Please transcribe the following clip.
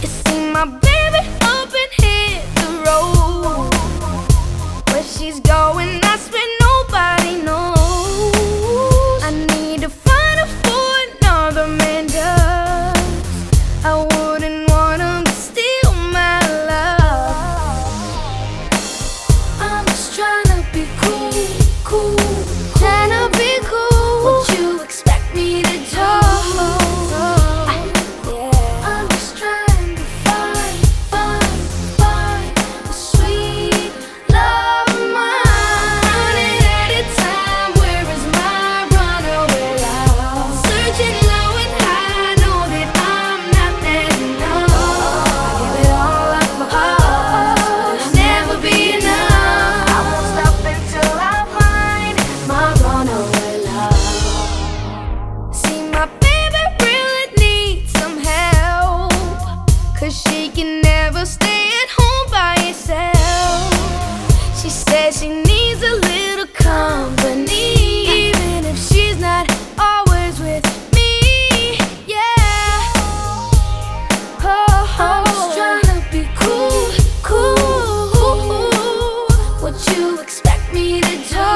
You see my baby up and hit the road. Where she's going, that's where nobody knows. I need to find her for another man does. I wouldn't want him to steal my love. I'm just trying to be cool, cool. said she can never stay at home by herself. She says she needs a little company, even if she's not always with me. Yeah. Oh, oh. I'm just trying to be cool, cool. What you expect me to do?